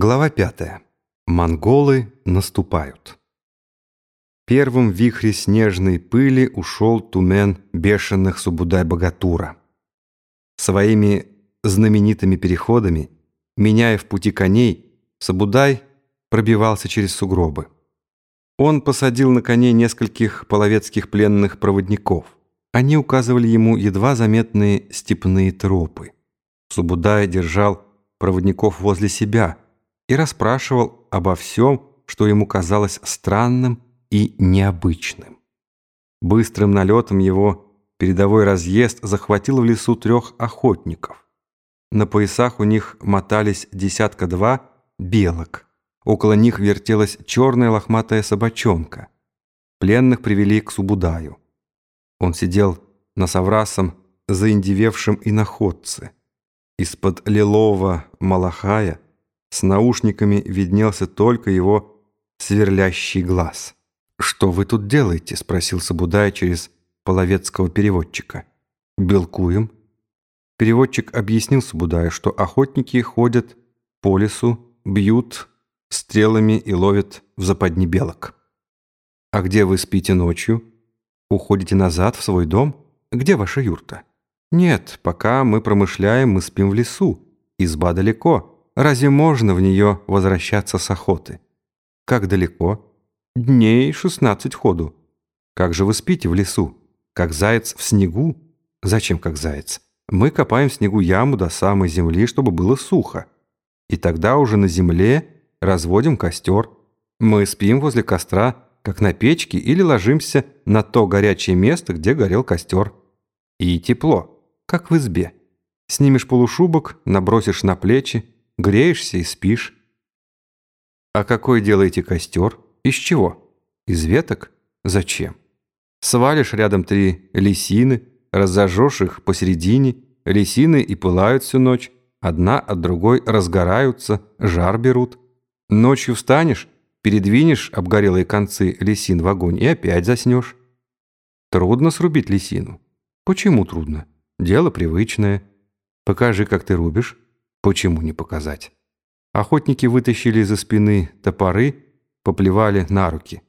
Глава пятая. Монголы наступают. Первым в вихре снежной пыли ушел тумен бешеных Субудай-Богатура. Своими знаменитыми переходами, меняя в пути коней, Сабудай пробивался через сугробы. Он посадил на коней нескольких половецких пленных проводников. Они указывали ему едва заметные степные тропы. Субудай держал проводников возле себя – и расспрашивал обо всем, что ему казалось странным и необычным. Быстрым налетом его передовой разъезд захватил в лесу трех охотников. На поясах у них мотались десятка-два белок. Около них вертелась черная лохматая собачонка. Пленных привели к Субудаю. Он сидел на соврасом заиндевевшем иноходце. Из-под лилового малахая – с наушниками виднелся только его сверлящий глаз. «Что вы тут делаете?» — спросил Сабудай через половецкого переводчика. «Белкуем». Переводчик объяснил Сабудаю, что охотники ходят по лесу, бьют стрелами и ловят в западни белок. «А где вы спите ночью? Уходите назад в свой дом? Где ваша юрта?» «Нет, пока мы промышляем, мы спим в лесу. Изба далеко». Разве можно в нее возвращаться с охоты? Как далеко? Дней шестнадцать ходу. Как же вы спите в лесу? Как заяц в снегу? Зачем как заяц? Мы копаем в снегу яму до самой земли, чтобы было сухо. И тогда уже на земле разводим костер. Мы спим возле костра, как на печке, или ложимся на то горячее место, где горел костер. И тепло, как в избе. Снимешь полушубок, набросишь на плечи, Греешься и спишь. А какой делаете костер? Из чего? Из веток? Зачем? Свалишь рядом три лисины, разожжешь их посередине, лисины и пылают всю ночь, одна от другой разгораются, жар берут. Ночью встанешь, передвинешь обгорелые концы лисин в огонь и опять заснешь. Трудно срубить лисину. Почему трудно? Дело привычное. Покажи, как ты рубишь. Почему не показать? Охотники вытащили из-за спины топоры, поплевали на руки.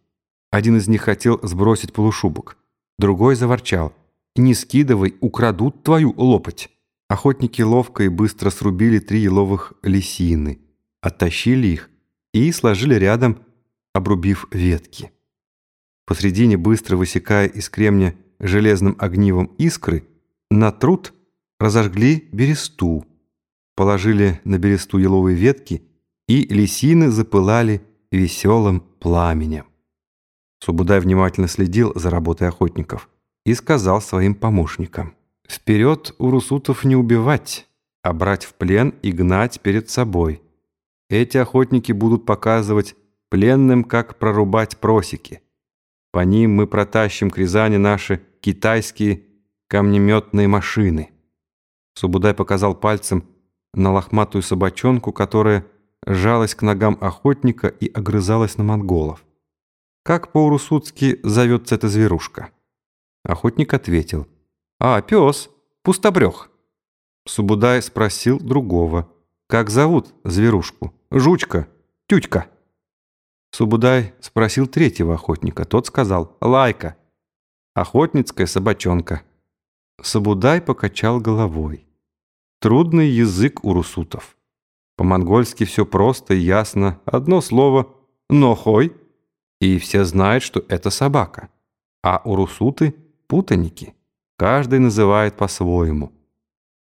Один из них хотел сбросить полушубок, другой заворчал. «Не скидывай, украдут твою лопать!» Охотники ловко и быстро срубили три еловых лисины, оттащили их и сложили рядом, обрубив ветки. Посредине, быстро высекая из кремня железным огнивом искры, на труд разожгли бересту, положили на бересту еловые ветки, и лисины запылали веселым пламенем. Субудай внимательно следил за работой охотников и сказал своим помощникам, «Вперед у русутов не убивать, а брать в плен и гнать перед собой. Эти охотники будут показывать пленным, как прорубать просеки. По ним мы протащим к Рязани наши китайские камнеметные машины». Субудай показал пальцем на лохматую собачонку, которая жалась к ногам охотника и огрызалась на монголов. «Как по-урусутски зовется эта зверушка?» Охотник ответил. «А, пес, пустобрех». Субудай спросил другого. «Как зовут зверушку? Жучка? Тютька?» Субудай спросил третьего охотника. Тот сказал «Лайка». «Охотницкая собачонка». Сабудай покачал головой. Трудный язык у русутов. По-монгольски все просто и ясно. Одно слово «нохой», и все знают, что это собака. А у русуты — путаники. Каждый называет по-своему.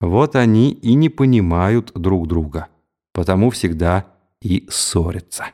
Вот они и не понимают друг друга, потому всегда и ссорятся.